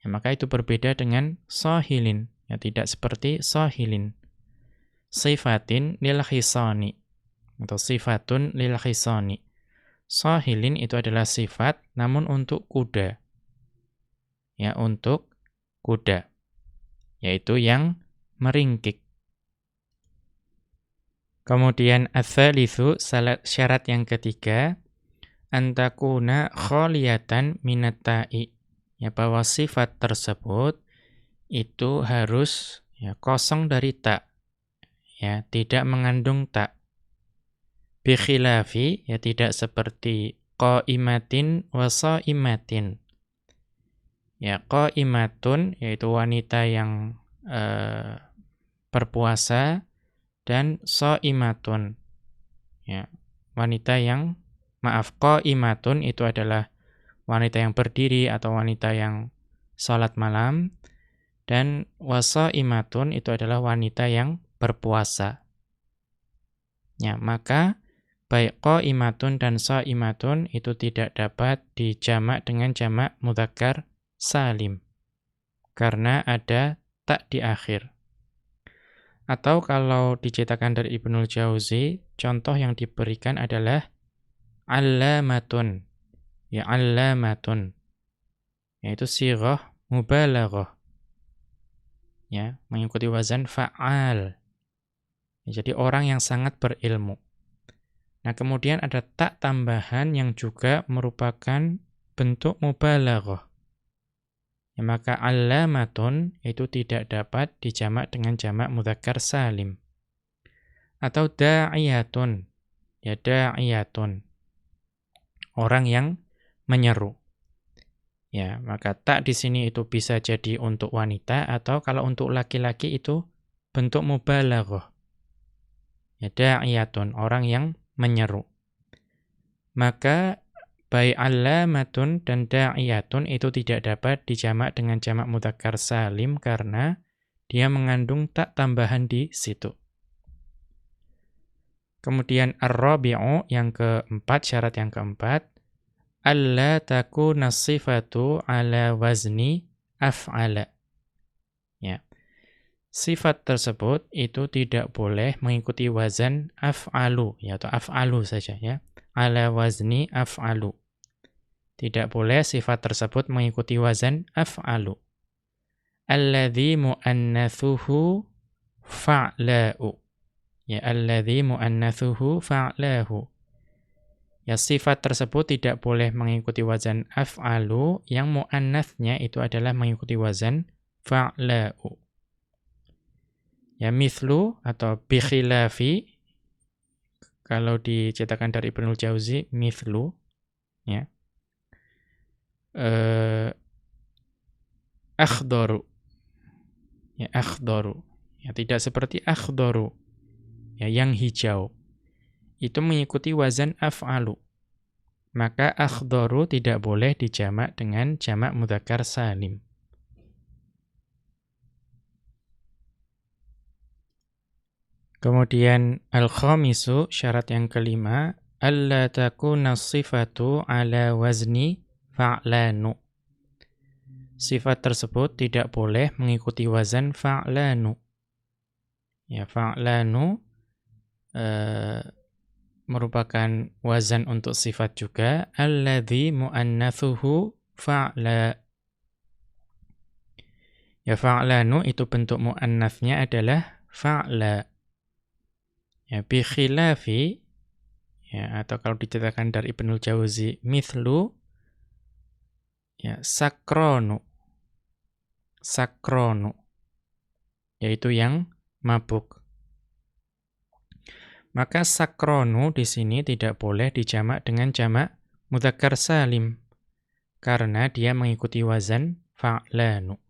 Ya, maka itu berbeda dengan sahilin. Ya, tidak seperti sahilin. Sifatin lil. Atau sifatun lil khisani. Sahilin itu adalah sifat, namun untuk kuda. Ya, untuk kuda. Yaitu yang meringkik. Kemudian adzalitsu syarat yang ketiga antakuna khaliyatan minatai ya bahwa sifat tersebut itu harus ya kosong dari tak ya tidak mengandung tak bi khilafi ya tidak seperti qaimatin wa saimatin. Ya qaimatun yaitu wanita yang uh, berpuasa dan saimatun. Ya wanita yang maaf qaimatun itu adalah wanita yang berdiri atau wanita yang sholat malam, dan wasa imatun itu adalah wanita yang berpuasa. Ya, maka baik imatun dan imatun itu tidak dapat dijamak dengan jamak mudzakkar salim. Karena ada tak di akhir. Atau kalau diceritakan dari Ibnul Jauzi, contoh yang diberikan adalah alamatun ya allamatun yaitu sirah mubalaghah. Ya, mengikuti wazan fa'al. Ya, jadi orang yang sangat berilmu. Nah, kemudian ada tak tambahan yang juga merupakan bentuk mubalaghah. Ya, maka alamatun itu tidak dapat dijamak dengan jamak mudzakkar salim. Atau da'iyatun. Ya da'iyatun. Orang yang menyeru. Ya, maka tak di sini itu bisa jadi untuk wanita atau kalau untuk laki-laki itu bentuk mubalaghah. Ya, da'iyatun, orang yang menyeru. Maka baik alamatun dan da'iyatun itu tidak dapat dijamak dengan jamak mudzakkar salim karena dia mengandung tak tambahan di situ. Kemudian ar-rabi'u yang keempat, syarat yang keempat, alla takuna sifatu ala wazni af'ala. Sifat tersebut itu tidak boleh mengikuti wazan af'alu ya atau af'alu saja ya. Ala wazni af'alu. Tidak boleh sifat tersebut mengikuti wazan af'alu. Alladhi muannathuhu fa'la'u. Ya alladhi muannathuhu fa'lahu. Ya sifat tersebut tidak boleh mengikuti wazan af'alu yang muannatsnya itu adalah mengikuti wazan fa'la'u. Ya mithlu atau bikhilafi kalau dicetakan dari Ibnul Jauzi mithlu ya. Eh akhdaru. Ya akhdaru. Ya tidak seperti akhdaru. Ya yang hijau itu mengikuti wazan af'alu. Maka akhdaru tidak boleh dijamak dengan jamak mudzakkar salim. Kemudian al-khamisu syarat yang kelima alla takuna sifatu ala wazni fa'lanu. Sifat tersebut tidak boleh mengikuti wazan fa'lanu. Ya fa'lanu eh, merupakan wazan untuk sifat juga alladzi muannatsuhu fa'la ya fa'lanu itu bentuk muannatsnya adalah fa'la ya bi khilafi ya atau kalau diceritakan dari Ibnu Jauzi mithlu ya sakronu sakronu yaitu yang mabuk maka sakronu di sini tidak boleh dijamak dengan jamak mudzakkar salim karena dia mengikuti wazan fa'lanu.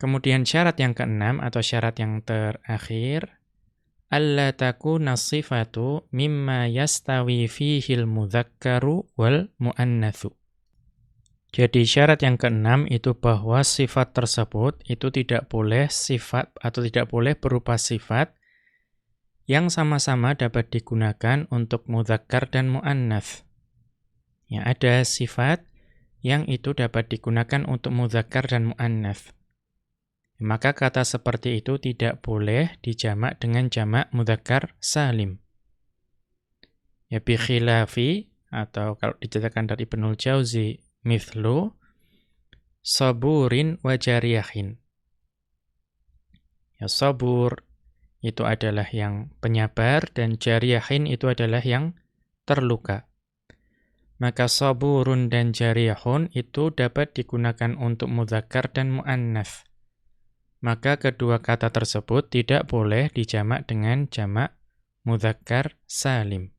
Kemudian syarat yang keenam atau syarat yang terakhir alla takuna sifatu mimma yastawi fihi al-mudzakkaru wal muannatsu. Jadi syarat yang keenam itu bahwa sifat tersebut itu tidak boleh sifat atau tidak boleh berupa sifat yang sama-sama dapat digunakan untuk mudzakkar dan muannats. Ya, ada sifat yang itu dapat digunakan untuk mudzakkar dan muannats. Maka kata seperti itu tidak boleh dijamak dengan jamak mudzakkar salim. Ya bi khilafi atau kalau diceritakan dari Ibnul Jauzi mithlu saburin wa jariyahin. Ya sabur itu adalah yang penyabar dan jariyahin itu adalah yang terluka. Maka saburun dan jariyahun itu dapat digunakan untuk mudzakkar dan muannats. Maka kedua kata tersebut tidak boleh dijamak dengan jamak mudzakkar salim.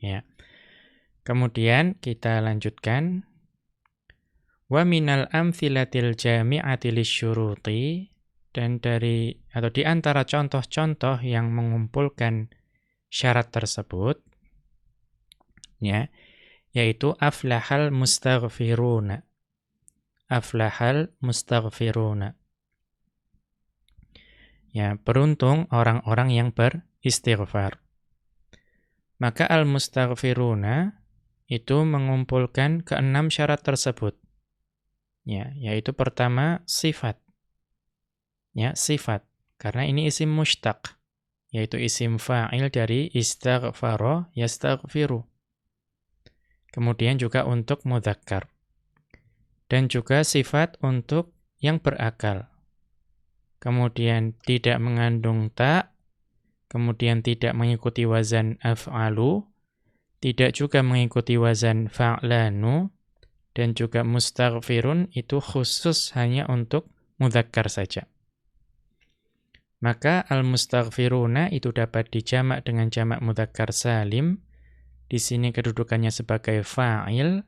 Ya. Kemudian kita lanjutkan. Wa minal amthilatil jami'ati lisyuruti dan dari atau di antara contoh-contoh yang mengumpulkan syarat tersebut ya yaitu aflahal mustaghfiruna aflahal mustaghfiruna ya beruntung orang-orang yang beristighfar maka al mustaghfiruna itu mengumpulkan keenam syarat tersebut. Ya, yaitu pertama sifat. Ya, sifat. Karena ini isim mustaq. yaitu isim fa'il dari istaghfara yastaghfiru. Kemudian juga untuk mudzakkar. Dan juga sifat untuk yang berakal. Kemudian tidak mengandung ta, kemudian tidak mengikuti wazan af'alu, tidak juga mengikuti wazan fa'lanu, dan juga mustaghfirun itu khusus hanya untuk mudzakkar saja. Maka al-mustaghfiruna itu dapat dijamak dengan jamak mudzakkar salim. Di sini kedudukannya sebagai fa'il,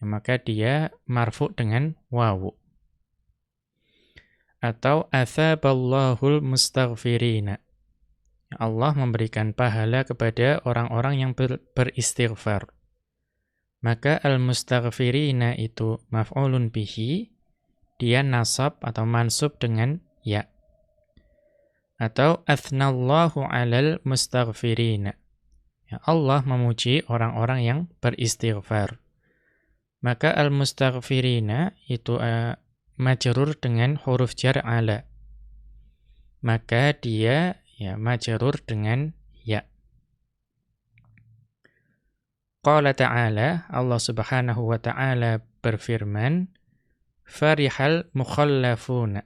ya, maka dia marfu dengan wawu. Atau athaballahul mustaghfirina. Allah memberikan pahala kepada orang-orang yang ber beristighfar. Maka al-mustaghfirina itu maf'ulun bihi, dia nasab atau mansub dengan ya. Atau athnallahu alal mustaghfirina. Ya, Allah memuji orang-orang yang beristighfar. Maka al-mustaghfirina itu uh, majrur dengan huruf jar ala. Maka dia ya majrur dengan ya. Qala ta'ala Allah Subhanahu wa taala berfirman farihal mukhallafuna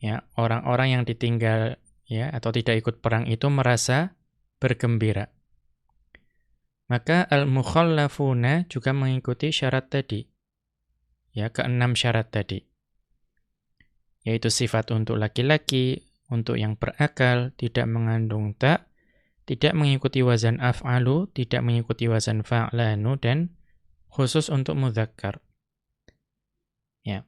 ya orang-orang yang ditinggal ya atau tidak ikut perang itu merasa bergembira maka al-mukhallafuna juga mengikuti syarat tadi ya keenam syarat tadi yaitu sifat untuk laki-laki untuk yang berakal, tidak mengandung tak, tidak mengikuti wazan af'alu, tidak mengikuti wazan fa'lanu, dan khusus untuk mudzakkar. Ya.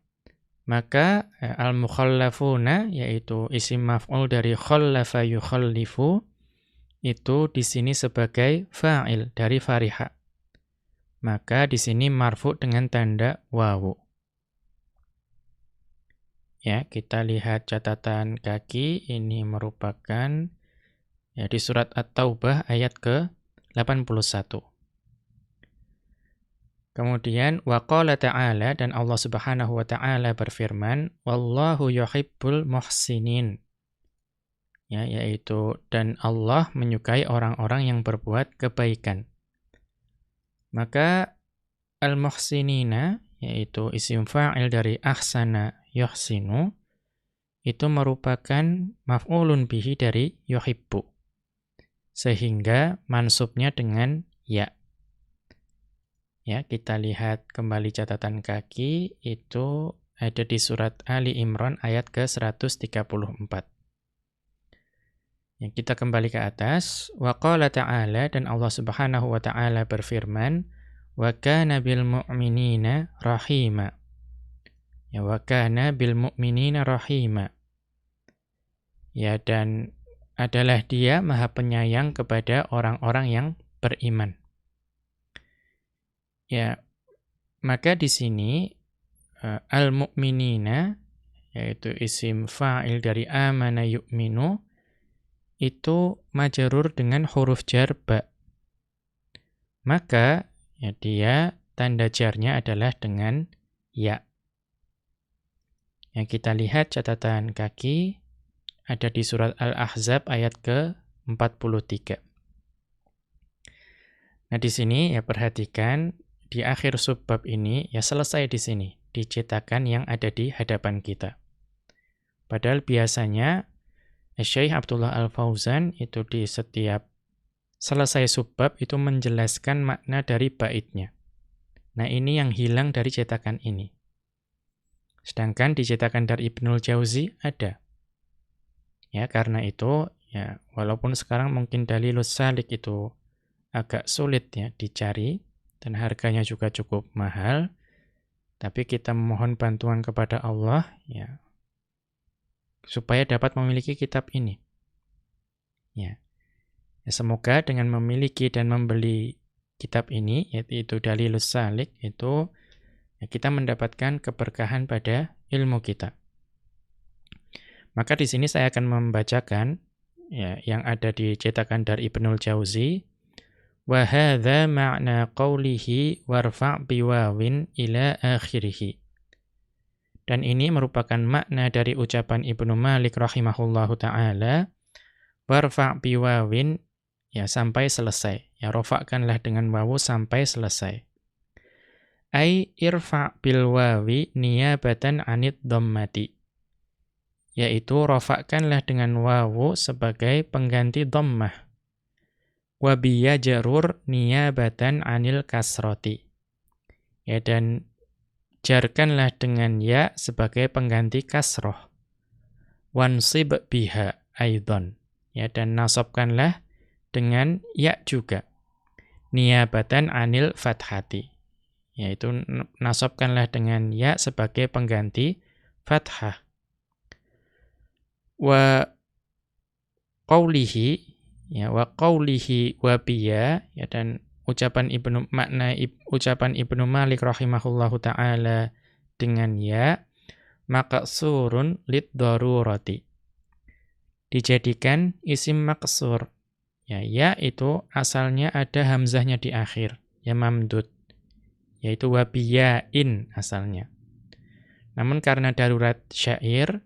Maka eh, al-mukhallafuna yaitu isim maf'ul dari khallafa yukhallifu itu di sini sebagai fa'il dari fariha. Maka di sini marfu dengan tanda wawu. Ya, kita lihat catatan kaki ini merupakan ya di surat At-Taubah ayat ke-81. Kemudian waqala ta'ala dan Allah Subhanahu wa taala berfirman, "Wallahu yuhibbul muhsinin." Ya, yaitu dan Allah menyukai orang-orang yang berbuat kebaikan. Maka al-muhsinina yaitu isim fa'il dari ahsana yuhsinu itu merupakan maf'ulun bihi dari yuhibbu. Sehingga mansubnya dengan ya. Ya, kita lihat kembali catatan kaki itu ada di surat Ali Imran ayat ke-134. Yang kita kembali ke atas, wa qala ta'ala dan Allah Subhanahu wa taala berfirman, wa kana bil mu'minina rahima. Ya wa kana bil mu'minina rahima. Ya dan adalah dia maha penyayang kepada orang-orang yang beriman. Ya, maka di sini uh, al-mu'minina yaitu isim fa'il dari amana yu'minu itu majarur dengan huruf jar ba. Maka ya dia tanda jarnya adalah dengan ya. Yang kita lihat catatan kaki ada di surat Al-Ahzab ayat ke-43. Nah, di sini ya perhatikan di akhir subbab ini ya selesai di sini, dicetakan yang ada di hadapan kita. Padahal biasanya Syekh Abdullah Al-Fauzan itu di setiap selesai subbab itu menjelaskan makna dari baitnya. Nah, ini yang hilang dari cetakan ini. Sedangkan dicetakan dari Ibnul Jauzi ada. Ya, karena itu ya walaupun sekarang mungkin dalilus salik itu agak sulit ya dicari dan harganya juga cukup mahal, tapi kita memohon bantuan kepada Allah ya supaya dapat memiliki kitab ini. Ya. ya semoga dengan memiliki dan membeli kitab ini yaitu Dalilus Salik itu ya, kita mendapatkan keberkahan pada ilmu kita. Maka di sini saya akan membacakan ya, yang ada di cetakan dari Ibnul Jauzi. Wa hadza ma'na qawlihi warfa' biwawin ila akhirih. Dan ini merupakan makna dari ucapan Ibnu Malik rahimahullahu taala, "Warfa' biwawin" ya sampai selesai. Ya rofakkanlah dengan wawu sampai selesai. Ai irfa' bil wawi niyabatan anid dhammati. Yaitu rofakkanlah dengan wawu sebagai pengganti dhammah. Wa biyajarur niyabatan anil kasroti. Ya dan jarkanlah dengan ya sebagai pengganti kasroh. Wansib biha aidon. Ya, dan nasabkanlah dengan ya juga. Niabatan anil fathati. Yaitu nasabkanlah dengan ya sebagai pengganti fathah. Wa qawlihi ya wa qawlihi wa biya ya dan ucapan Ibnu makna ucapan Ibnu Malik rahimahullahu taala dengan ya maka surun lid darurati dijadikan isim maksur ya ya itu asalnya ada hamzahnya di akhir ya mamdud yaitu wabiyain asalnya. Namun karena darurat syair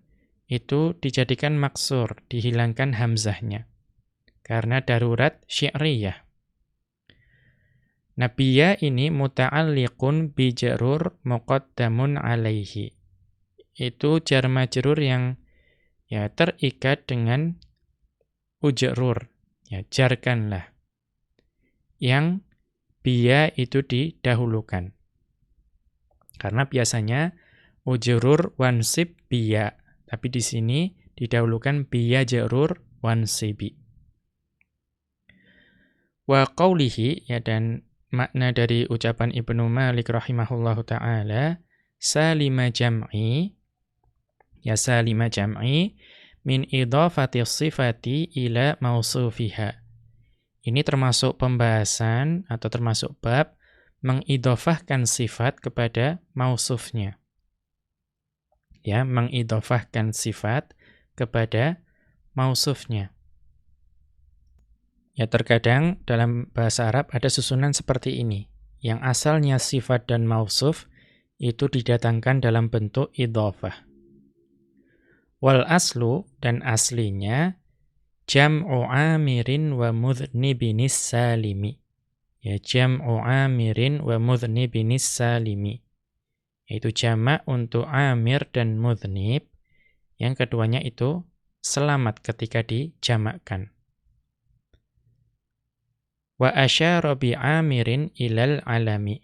itu dijadikan maksur dihilangkan hamzahnya. Karena darurat syi'riyah Nabiya ini muta'alliqun bi jarur muqaddamun alaihi. Itu jar majrur yang ya terikat dengan ujrur. Ya jarkanlah. Yang biya itu didahulukan. Karena biasanya ujrur wansib biya, tapi di sini didahulukan biya jarur wansibi. Wa qawlihi ya dan makna dari ucapan Ibnu Malik rahimahullahu taala salima jam'i ya salima jam'i min idhafati sifati ila mausufiha. Ini termasuk pembahasan atau termasuk bab mengidhafahkan sifat kepada mausufnya. Ya, mengidhafahkan sifat kepada mausufnya. Ya terkadang dalam bahasa Arab ada susunan seperti ini, yang asalnya sifat dan mausuf itu didatangkan dalam bentuk idhofah. Wal aslu dan aslinya jam'u amirin wa mudhnibinis salimi. Ya jam'u amirin wa mudhnibinis salimi. Yaitu jamak untuk amir dan mudhnib. Yang keduanya itu selamat ketika dijamakkan. Wa asyara amirin ilal alami.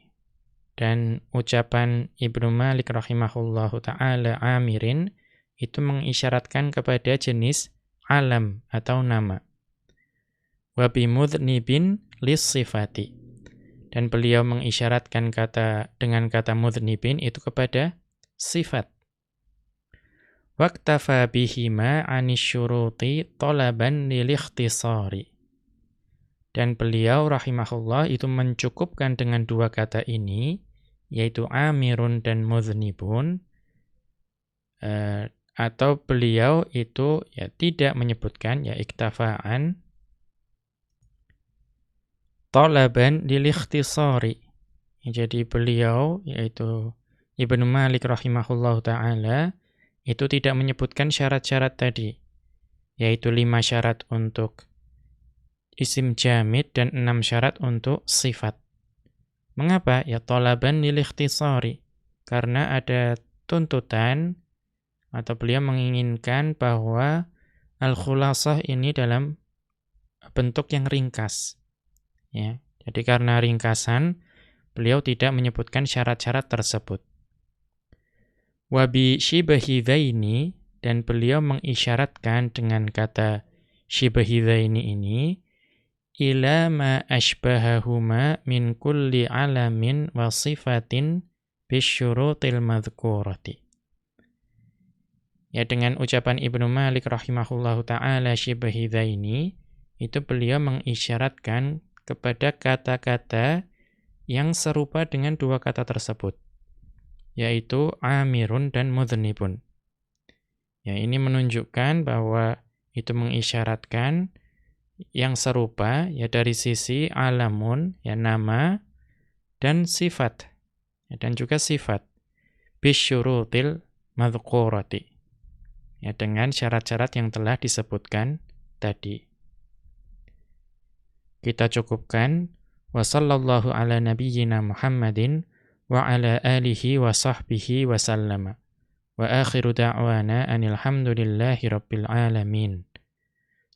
Dan ucapan Ibnu Malik rahimahullahu taala amirin itu mengisyaratkan kepada jenis alam atau nama. Wa bimudhnibin sifati. Dan beliau mengisyaratkan kata dengan kata mudhnibin itu kepada sifat. Waktafa bihima anisyuruti tolaban lilikhtisari. Dan beliau rahimahullah itu mencukupkan dengan dua kata ini, yaitu amirun dan mudhnibun, uh, atau beliau itu ya tidak menyebutkan ya iktafaan talaban lilikhtisari. Jadi beliau yaitu Ibnu Malik rahimahullah taala itu tidak menyebutkan syarat-syarat tadi yaitu lima syarat untuk isim jamid dan enam syarat untuk sifat. Mengapa? Ya tolaban lilikhtisari. Karena ada tuntutan atau beliau menginginkan bahwa al-khulasah ini dalam bentuk yang ringkas. Ya. Jadi karena ringkasan, beliau tidak menyebutkan syarat-syarat tersebut. Wabi shibahidhaini dan beliau mengisyaratkan dengan kata shibahidhaini ini ila ma ashbahahuma min kulli alamin wa sifatin bisyurutil madhkurati. Ya dengan ucapan Ibnu Malik rahimahullahu taala ini itu beliau mengisyaratkan kepada kata-kata yang serupa dengan dua kata tersebut yaitu amirun dan mudhnibun. Ya ini menunjukkan bahwa itu mengisyaratkan yang serupa ya dari sisi alamun ya nama dan sifat ya, dan juga sifat bisyurutil madhkurati. Ya, dengan syarat-syarat yang telah disebutkan tadi. Kita cukupkan wa sallallahu ala nabiyyina Muhammadin wa ala alihi wa sahbihi wa sallama. Wa akhiru da'wana anil hamdulillahi rabbil alamin.